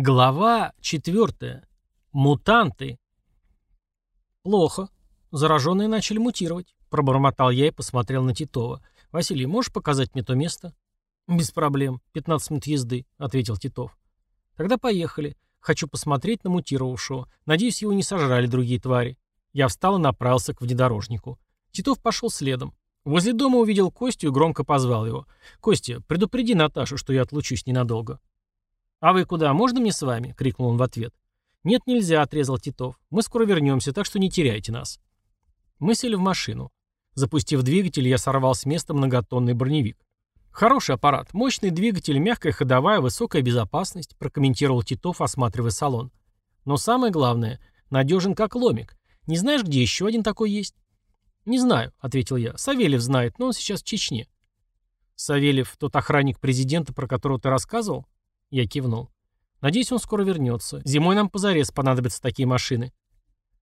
Глава 4. Мутанты. Плохо. Зараженные начали мутировать. Пробормотал я и посмотрел на Титова. «Василий, можешь показать мне то место?» «Без проблем. 15 минут езды», — ответил Титов. «Тогда поехали. Хочу посмотреть на мутировавшего. Надеюсь, его не сожрали другие твари». Я встал и направился к внедорожнику. Титов пошел следом. Возле дома увидел Костю и громко позвал его. «Костя, предупреди Наташу, что я отлучусь ненадолго». «А вы куда? Можно мне с вами?» — крикнул он в ответ. «Нет, нельзя», — отрезал Титов. «Мы скоро вернемся, так что не теряйте нас». Мы сели в машину. Запустив двигатель, я сорвал с места многотонный броневик. «Хороший аппарат, мощный двигатель, мягкая ходовая, высокая безопасность», прокомментировал Титов, осматривая салон. «Но самое главное, надежен как ломик. Не знаешь, где еще один такой есть?» «Не знаю», — ответил я. «Савельев знает, но он сейчас в Чечне». «Савельев — тот охранник президента, про которого ты рассказывал?» Я кивнул. «Надеюсь, он скоро вернется. Зимой нам позарез понадобятся такие машины».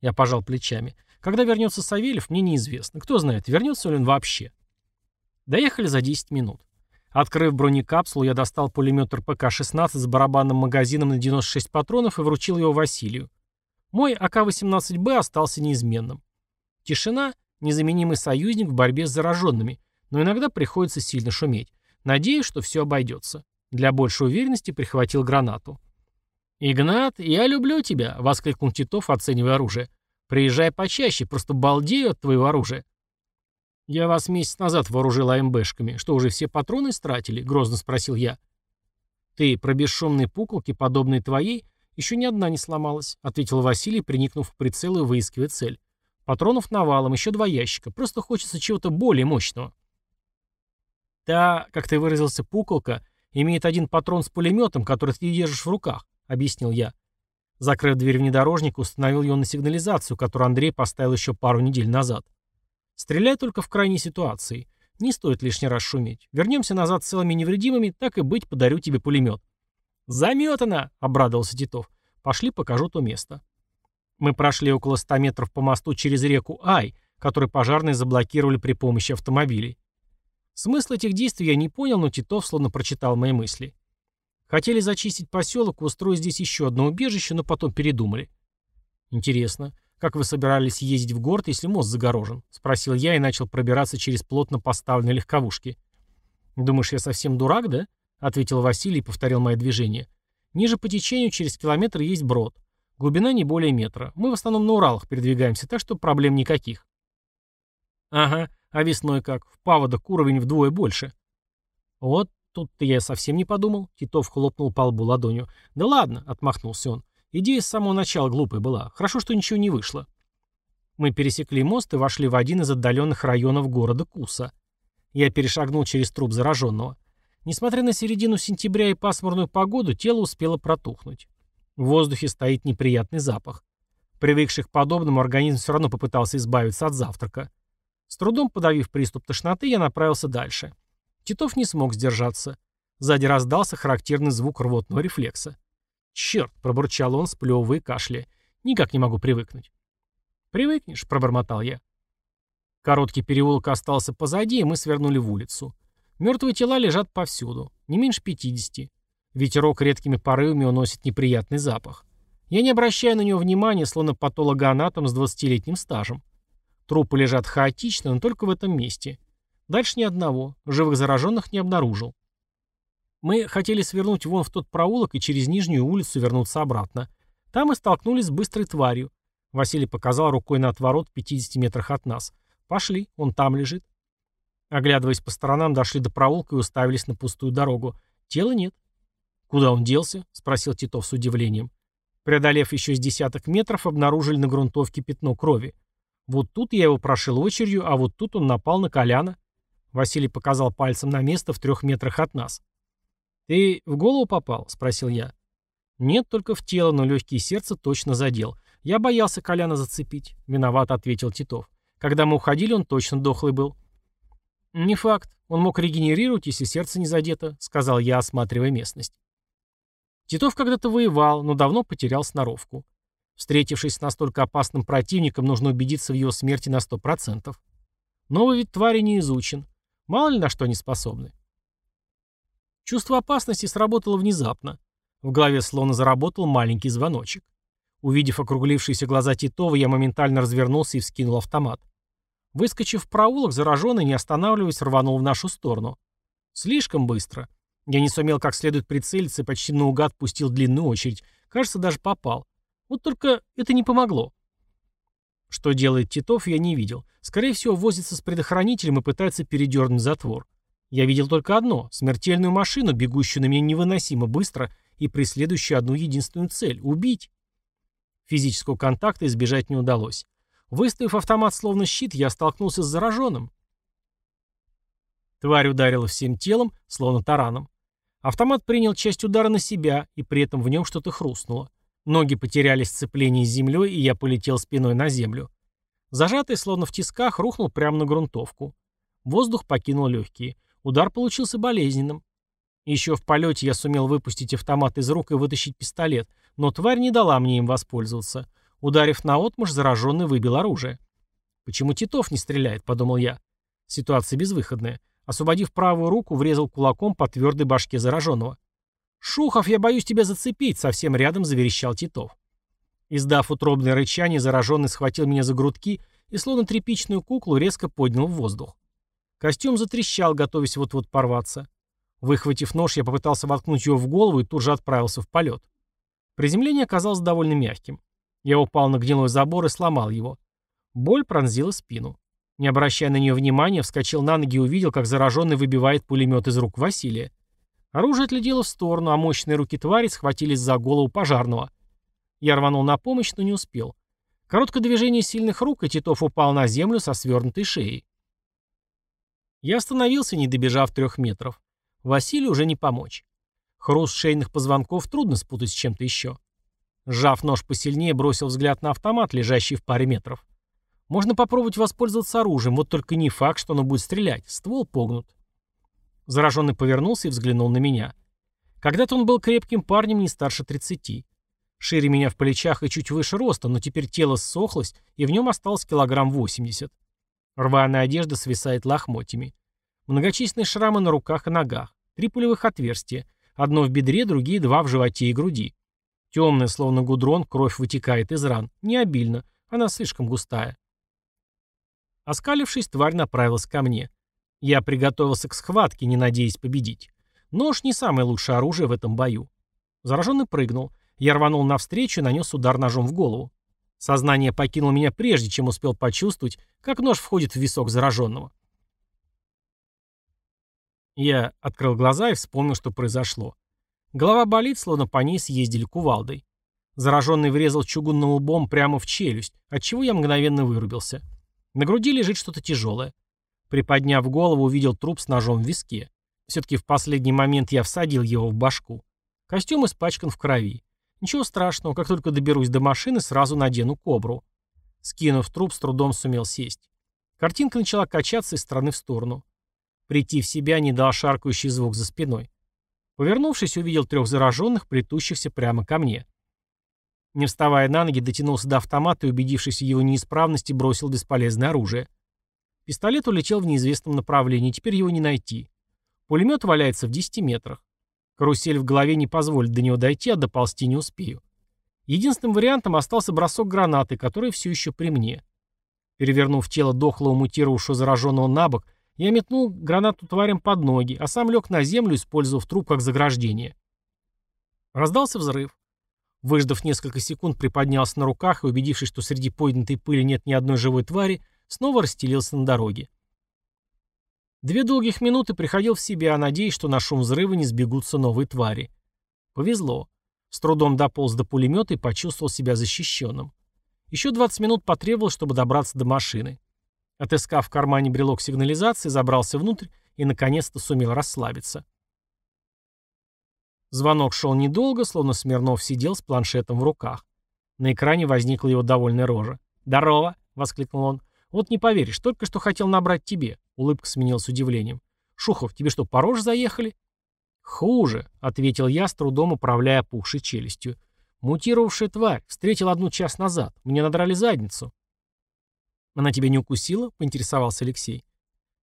Я пожал плечами. Когда вернется Савельев, мне неизвестно. Кто знает, вернется ли он вообще. Доехали за 10 минут. Открыв бронекапсулу, я достал пулемет РПК-16 с барабанным магазином на 96 патронов и вручил его Василию. Мой АК-18Б остался неизменным. Тишина – незаменимый союзник в борьбе с зараженными, но иногда приходится сильно шуметь. Надеюсь, что все обойдется. Для большей уверенности прихватил гранату. «Игнат, я люблю тебя!» — воскликнул Титов, оценивая оружие. «Приезжай почаще, просто балдею от твоего оружия». «Я вас месяц назад вооружил АМБшками. Что, уже все патроны стратили?» — грозно спросил я. «Ты про бесшумные пуколки, подобные твоей, еще ни одна не сломалась», — ответил Василий, приникнув к прицелу и выискивая цель. «Патронов навалом, еще два ящика. Просто хочется чего-то более мощного». «Та, как ты выразился, пуколка, «Имеет один патрон с пулеметом, который ты держишь в руках», — объяснил я. Закрыв дверь внедорожника, установил ее на сигнализацию, которую Андрей поставил еще пару недель назад. «Стреляй только в крайней ситуации. Не стоит лишний раз шуметь. Вернемся назад целыми невредимыми, так и быть, подарю тебе пулемет». «Заметано!» — обрадовался Титов. «Пошли, покажу то место». Мы прошли около 100 метров по мосту через реку Ай, который пожарные заблокировали при помощи автомобилей. Смысл этих действий я не понял, но Титов словно прочитал мои мысли. Хотели зачистить поселок и устроить здесь еще одно убежище, но потом передумали. Интересно, как вы собирались ездить в город, если мост загорожен? Спросил я и начал пробираться через плотно поставленные легковушки. Думаешь, я совсем дурак, да? Ответил Василий и повторил мои движения. Ниже по течению через километр есть брод. Глубина не более метра. Мы в основном на Уралах передвигаемся, так что проблем никаких. Ага, а весной как? В паводок уровень вдвое больше. Вот тут-то я совсем не подумал. Титов хлопнул по лбу ладонью. Да ладно, отмахнулся он. Идея с самого начала глупой была. Хорошо, что ничего не вышло. Мы пересекли мост и вошли в один из отдаленных районов города Куса. Я перешагнул через труп зараженного. Несмотря на середину сентября и пасмурную погоду, тело успело протухнуть. В воздухе стоит неприятный запах. Привыкший к подобному, организм все равно попытался избавиться от завтрака. С трудом подавив приступ тошноты, я направился дальше. Титов не смог сдержаться. Сзади раздался характерный звук рвотного рефлекса. «Черт!» — пробурчал он, сплевывая и кашляя. «Никак не могу привыкнуть». «Привыкнешь», — пробормотал я. Короткий переулок остался позади, и мы свернули в улицу. Мертвые тела лежат повсюду, не меньше пятидесяти. Ветерок редкими порывами уносит неприятный запах. Я не обращаю на него внимания, словно патологоанатом с двадцатилетним стажем. Трупы лежат хаотично, но только в этом месте. Дальше ни одного. Живых зараженных не обнаружил. Мы хотели свернуть вон в тот проулок и через нижнюю улицу вернуться обратно. Там мы столкнулись с быстрой тварью. Василий показал рукой на отворот в 50 метрах от нас. «Пошли, он там лежит». Оглядываясь по сторонам, дошли до проулка и уставились на пустую дорогу. Тела нет. «Куда он делся?» — спросил Титов с удивлением. Преодолев еще с десяток метров, обнаружили на грунтовке пятно крови. Вот тут я его прошил очередью, а вот тут он напал на Коляна. Василий показал пальцем на место в трех метрах от нас. «Ты в голову попал?» — спросил я. «Нет, только в тело, но легкие сердце точно задел. Я боялся Коляна зацепить», — виноват ответил Титов. «Когда мы уходили, он точно дохлый был». «Не факт. Он мог регенерировать, если сердце не задето», — сказал я, осматривая местность. Титов когда-то воевал, но давно потерял сноровку. Встретившись с настолько опасным противником, нужно убедиться в его смерти на 100%. Новый вид твари не изучен. Мало ли на что они способны. Чувство опасности сработало внезапно. В голове словно заработал маленький звоночек. Увидев округлившиеся глаза Титова, я моментально развернулся и вскинул автомат. Выскочив в проулок, зараженный, не останавливаясь, рванул в нашу сторону. Слишком быстро. Я не сумел как следует прицелиться и почти наугад пустил длинную очередь. Кажется, даже попал. Вот только это не помогло. Что делает Титов, я не видел. Скорее всего, возится с предохранителем и пытается передернуть затвор. Я видел только одно — смертельную машину, бегущую на меня невыносимо быстро и преследующую одну единственную цель — убить. Физического контакта избежать не удалось. Выставив автомат словно щит, я столкнулся с зараженным. Тварь ударила всем телом, словно тараном. Автомат принял часть удара на себя, и при этом в нем что-то хрустнуло. Ноги потеряли сцепление с землей, и я полетел спиной на землю. Зажатый, словно в тисках, рухнул прямо на грунтовку. Воздух покинул легкие. Удар получился болезненным. Еще в полете я сумел выпустить автомат из рук и вытащить пистолет, но тварь не дала мне им воспользоваться. Ударив на отмышь, зараженный выбил оружие. «Почему Титов не стреляет?» — подумал я. Ситуация безвыходная. Освободив правую руку, врезал кулаком по твердой башке зараженного. «Шухов, я боюсь тебя зацепить!» — совсем рядом заверещал Титов. Издав утробное рычание, зараженный схватил меня за грудки и, словно тряпичную куклу, резко поднял в воздух. Костюм затрещал, готовясь вот-вот порваться. Выхватив нож, я попытался воткнуть его в голову и тут же отправился в полет. Приземление оказалось довольно мягким. Я упал на гнилой забор и сломал его. Боль пронзила спину. Не обращая на нее внимания, вскочил на ноги и увидел, как зараженный выбивает пулемет из рук Василия. Оружие отлетело в сторону, а мощные руки твари схватились за голову пожарного. Я рванул на помощь, но не успел. Короткое движение сильных рук, и Титов упал на землю со свернутой шеей. Я остановился, не добежав трех метров. Василию уже не помочь. Хруст шейных позвонков трудно спутать с чем-то еще. Сжав нож посильнее, бросил взгляд на автомат, лежащий в паре метров. Можно попробовать воспользоваться оружием, вот только не факт, что оно будет стрелять. Ствол погнут. Зараженный повернулся и взглянул на меня. Когда-то он был крепким парнем не старше 30. Шире меня в плечах и чуть выше роста, но теперь тело ссохлось, и в нем осталось килограмм 80. Рваная одежда свисает лохмотьями. Многочисленные шрамы на руках и ногах. Три пулевых отверстия. Одно в бедре, другие два в животе и груди. Темная, словно гудрон, кровь вытекает из ран. Не обильно. Она слишком густая. Оскалившись, тварь направилась ко мне. Я приготовился к схватке, не надеясь победить. Нож не самое лучшее оружие в этом бою. Зараженный прыгнул. Я рванул навстречу и нанес удар ножом в голову. Сознание покинуло меня прежде, чем успел почувствовать, как нож входит в висок зараженного. Я открыл глаза и вспомнил, что произошло. Голова болит, словно по ней съездили кувалдой. Зараженный врезал чугунным лбом прямо в челюсть, отчего я мгновенно вырубился. На груди лежит что-то тяжелое. Приподняв голову, увидел труп с ножом в виске. Все-таки в последний момент я всадил его в башку. Костюм испачкан в крови. Ничего страшного, как только доберусь до машины, сразу надену кобру. Скинув труп, с трудом сумел сесть. Картинка начала качаться из стороны в сторону. Прийти в себя не дал шаркающий звук за спиной. Повернувшись, увидел трех зараженных, плетущихся прямо ко мне. Не вставая на ноги, дотянулся до автомата и, убедившись в его неисправности, бросил бесполезное оружие. Пистолет улетел в неизвестном направлении, теперь его не найти. Пулемет валяется в 10 метрах. Карусель в голове не позволит до него дойти, а доползти не успею. Единственным вариантом остался бросок гранаты, который все еще при мне. Перевернув тело дохлого мутировавшего зараженного на бок, я метнул гранату тварям под ноги, а сам лег на землю, использовав труп как заграждение. Раздался взрыв. Выждав несколько секунд, приподнялся на руках и, убедившись, что среди поднятой пыли нет ни одной живой твари, снова расстелился на дороге. Две долгих минуты приходил в себя, надеясь, что на шум взрыва не сбегутся новые твари. Повезло. С трудом дополз до пулемета и почувствовал себя защищенным. Еще 20 минут потребовалось, чтобы добраться до машины. Отыскав в кармане брелок сигнализации, забрался внутрь и наконец-то сумел расслабиться. Звонок шел недолго, словно Смирнов сидел с планшетом в руках. На экране возникла его довольная рожа. «Здорово!» — воскликнул он. «Вот не поверишь, только что хотел набрать тебе». Улыбка сменилась удивлением. «Шухов, тебе что, по роже заехали?» «Хуже», — ответил я, с трудом управляя опухшей челюстью. «Мутировавшая тварь. Встретил одну час назад. Мне надрали задницу». «Она тебя не укусила?» — поинтересовался Алексей.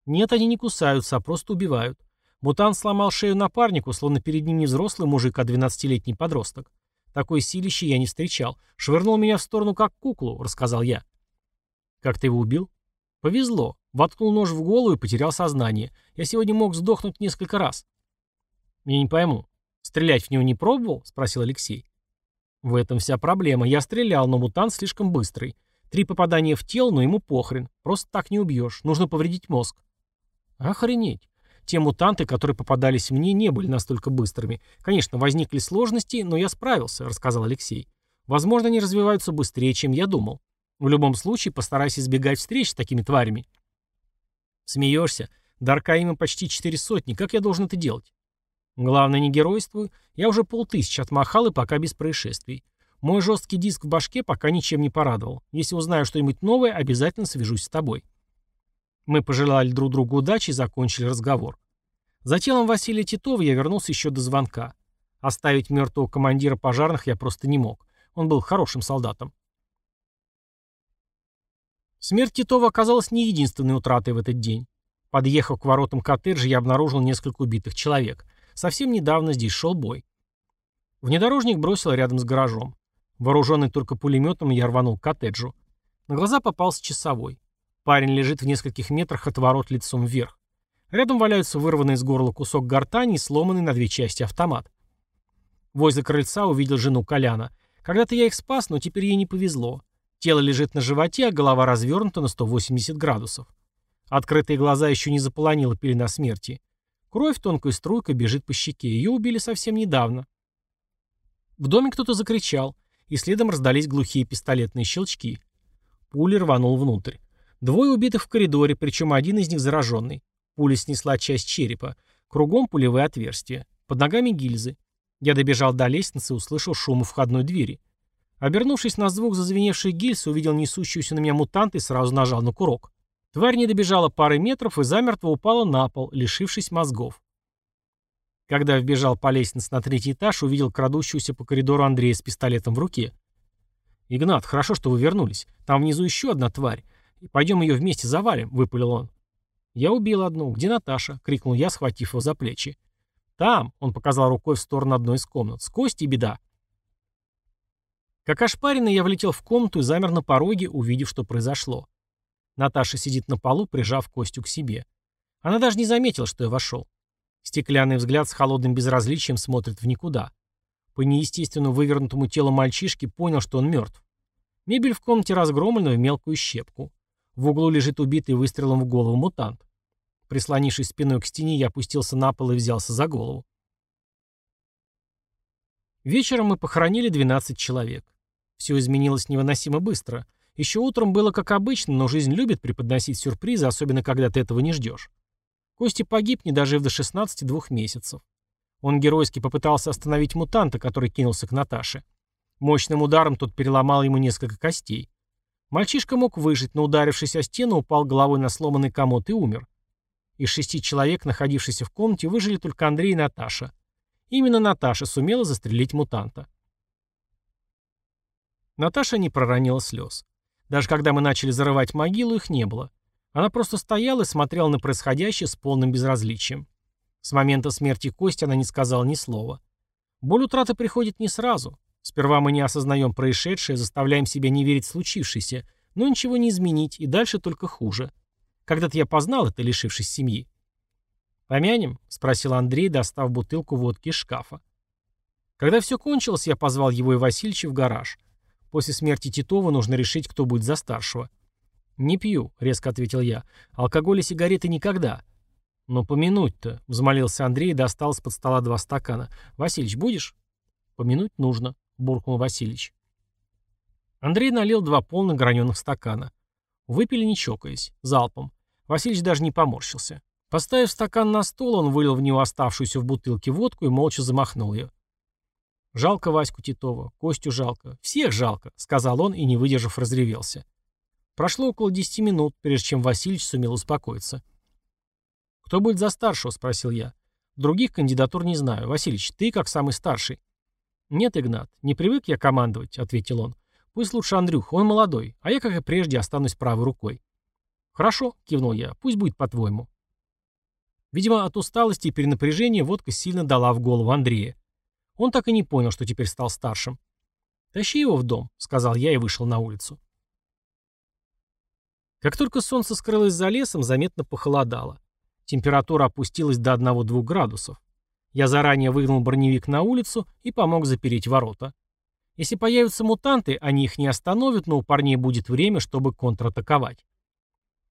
«Нет, они не кусаются, а просто убивают. Мутант сломал шею напарнику, словно перед ним не взрослый мужик, а 12-летний подросток. Такой силище я не встречал. Швырнул меня в сторону как куклу, рассказал я. Как ты его убил? Повезло. Воткнул нож в голову и потерял сознание. Я сегодня мог сдохнуть несколько раз. Я не пойму. Стрелять в него не пробовал? Спросил Алексей. В этом вся проблема. Я стрелял, но мутант слишком быстрый. Три попадания в тело, но ему похрен. Просто так не убьешь. Нужно повредить мозг. Охренеть. Те мутанты, которые попадались мне, не были настолько быстрыми. Конечно, возникли сложности, но я справился, рассказал Алексей. Возможно, они развиваются быстрее, чем я думал. В любом случае, постарайся избегать встреч с такими тварями. Смеешься? Дарка им почти четыре сотни. Как я должен это делать? Главное, не геройствуй. Я уже полтысячи отмахал и пока без происшествий. Мой жесткий диск в башке пока ничем не порадовал. Если узнаю что-нибудь новое, обязательно свяжусь с тобой. Мы пожелали друг другу удачи и закончили разговор. За телом Василия Титова я вернулся еще до звонка. Оставить мертвого командира пожарных я просто не мог. Он был хорошим солдатом. Смерть Титова оказалась не единственной утратой в этот день. Подъехав к воротам коттеджа, я обнаружил несколько убитых человек. Совсем недавно здесь шел бой. Внедорожник бросил рядом с гаражом. Вооруженный только пулеметом, я рванул к коттеджу. На глаза попался часовой. Парень лежит в нескольких метрах от ворот лицом вверх. Рядом валяются вырванный из горла кусок гортани и сломанный на две части автомат. Возле крыльца увидел жену Коляна. Когда-то я их спас, но теперь ей не повезло. Тело лежит на животе, а голова развернута на 180 градусов. Открытые глаза еще не заполонила пелена смерти. Кровь тонкой струйкой бежит по щеке. Ее убили совсем недавно. В доме кто-то закричал, и следом раздались глухие пистолетные щелчки. Пуля рванул внутрь. Двое убитых в коридоре, причем один из них зараженный. Пуля снесла часть черепа. Кругом пулевые отверстия. Под ногами гильзы. Я добежал до лестницы и услышал шум у входной двери. Обернувшись на звук зазвеневшей гильзы, увидел несущуюся на меня мутанта и сразу нажал на курок. Тварь не добежала пары метров и замертво упала на пол, лишившись мозгов. Когда вбежал по лестнице на третий этаж, увидел крадущуюся по коридору Андрея с пистолетом в руке. «Игнат, хорошо, что вы вернулись. Там внизу еще одна тварь. И пойдем ее вместе завалим», — выпалил он. «Я убил одну. Где Наташа?» — крикнул я, схватив его за плечи. «Там», — он показал рукой в сторону одной из комнат. «С Костей беда». Как ошпаренный, я влетел в комнату и замер на пороге, увидев, что произошло. Наташа сидит на полу, прижав Костю к себе. Она даже не заметила, что я вошел. Стеклянный взгляд с холодным безразличием смотрит в никуда. По неестественно вывернутому телу мальчишки понял, что он мертв. Мебель в комнате разгромлена в мелкую щепку. В углу лежит убитый выстрелом в голову мутант. Прислонившись спиной к стене, я опустился на пол и взялся за голову. Вечером мы похоронили 12 человек. Все изменилось невыносимо быстро. Еще утром было как обычно, но жизнь любит преподносить сюрпризы, особенно когда ты этого не ждешь. Кости погиб, не дожив до 16 двух месяцев. Он геройски попытался остановить мутанта, который кинулся к Наташе. Мощным ударом тот переломал ему несколько костей. Мальчишка мог выжить, но ударившись о стену, упал головой на сломанный комод и умер. Из шести человек, находившихся в комнате, выжили только Андрей и Наташа. Именно Наташа сумела застрелить мутанта. Наташа не проронила слез. Даже когда мы начали зарывать могилу, их не было. Она просто стояла и смотрела на происходящее с полным безразличием. С момента смерти Кости она не сказала ни слова. Боль утраты приходит не сразу. Сперва мы не осознаем происшедшее, заставляем себя не верить в случившееся, но ничего не изменить, и дальше только хуже. Когда-то я познал это, лишившись семьи. «Помянем?» — спросил Андрей, достав бутылку водки из шкафа. Когда все кончилось, я позвал его и Васильевича в гараж. После смерти Титова нужно решить, кто будет за старшего. «Не пью», — резко ответил я. «Алкоголь и сигареты никогда». «Но помянуть-то», — взмолился Андрей и достал из-под стола два стакана. «Васильич, будешь?» «Помянуть нужно», буркнул Васильевич. Андрей налил два полных граненых стакана. Выпили не чокаясь, залпом. Васильевич даже не поморщился. Поставив стакан на стол, он вылил в него оставшуюся в бутылке водку и молча замахнул ее. «Жалко Ваську Титова, Костю жалко, всех жалко», — сказал он и, не выдержав, разревелся. Прошло около десяти минут, прежде чем Васильевич сумел успокоиться. «Кто будет за старшего?» — спросил я. «Других кандидатур не знаю. Васильевич, ты как самый старший». «Нет, Игнат, не привык я командовать», — ответил он. «Пусть лучше Андрюх, он молодой, а я, как и прежде, останусь правой рукой». «Хорошо», — кивнул я, — «пусть будет по-твоему». Видимо, от усталости и перенапряжения водка сильно дала в голову Андрея. Он так и не понял, что теперь стал старшим. «Тащи его в дом», — сказал я и вышел на улицу. Как только солнце скрылось за лесом, заметно похолодало. Температура опустилась до 1-2 градусов. Я заранее выгнал броневик на улицу и помог запереть ворота. Если появятся мутанты, они их не остановят, но у парней будет время, чтобы контратаковать.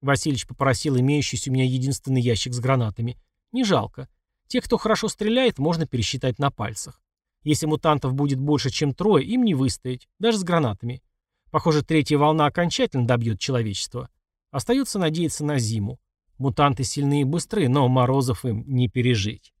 Васильич попросил имеющийся у меня единственный ящик с гранатами. Не жалко. Тех, кто хорошо стреляет, можно пересчитать на пальцах. Если мутантов будет больше, чем трое, им не выстоять, даже с гранатами. Похоже, третья волна окончательно добьет человечество. Остается надеяться на зиму. Мутанты сильные и быстрые, но морозов им не пережить.